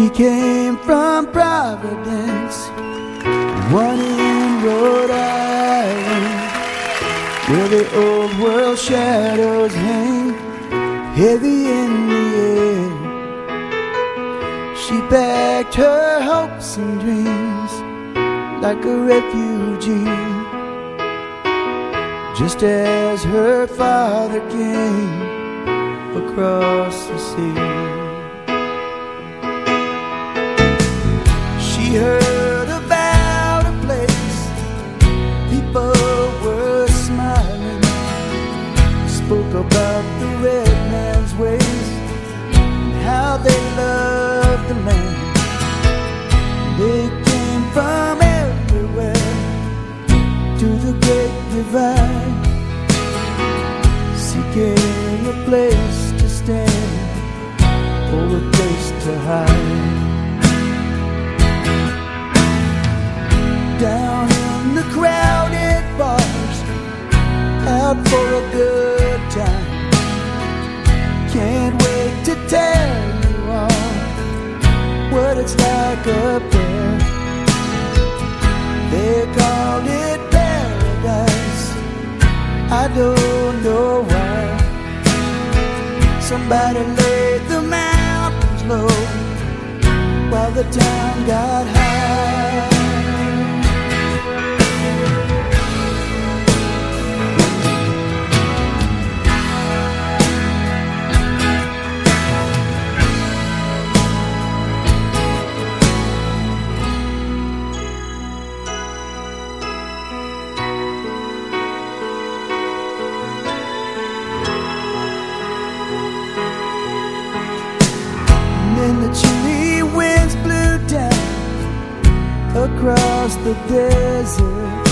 She came from Providence, one in Rhode Island, where the old world shadows hang heavy in the air. She packed her hopes and dreams like a refugee, just as her father came across the sea. Heard about a place people were smiling, spoke about the red man's ways and how they loved the land. They came from everywhere to the great divide, seeking a place to stand or a place to hide. Down in the crowded bars, out for a good time. Can't wait to tell you all what it's like up there. They called it paradise. I don't know why. Somebody laid the mountains low while the town got high. Across the desert,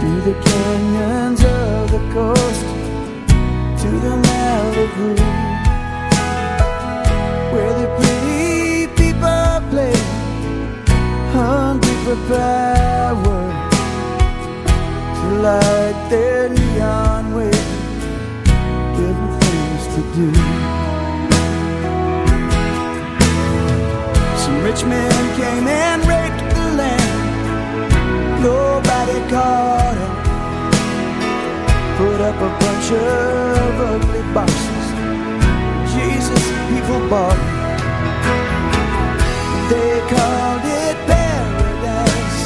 through the canyons of the coast to the Malibu, where the pretty people play, hungry for power, to light their neon way, them things to do. Some rich men came and Him. Put up a bunch of ugly boxes. Jesus, people bought him. They called it paradise,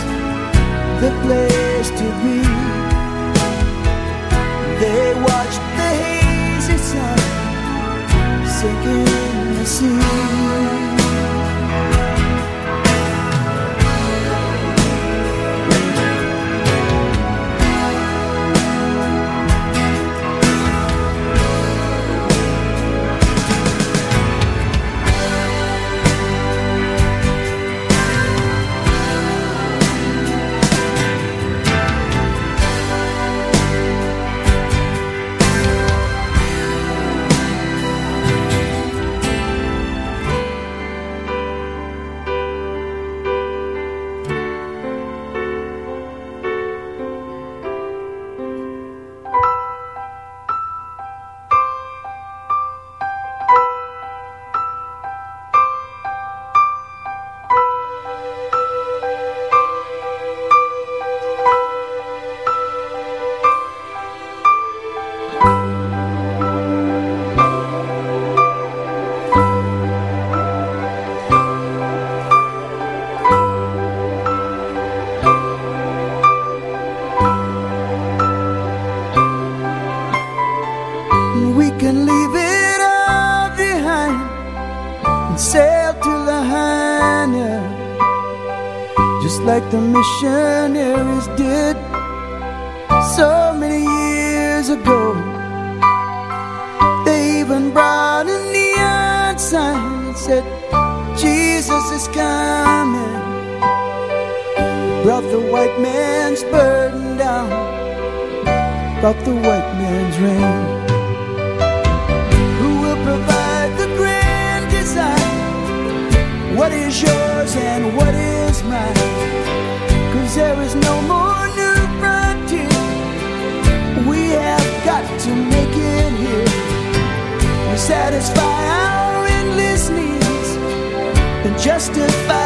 the place to be. They watched the hazy sun sinking in the sea. Just like the missionaries did so many years ago. They even brought a neon sign that said, Jesus is coming. Brought the white man's burden down, brought the white man's reign. what is yours and what is mine. Cause there is no more new frontier. We have got to make it here. We satisfy our endless needs and justify.